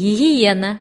гигиена.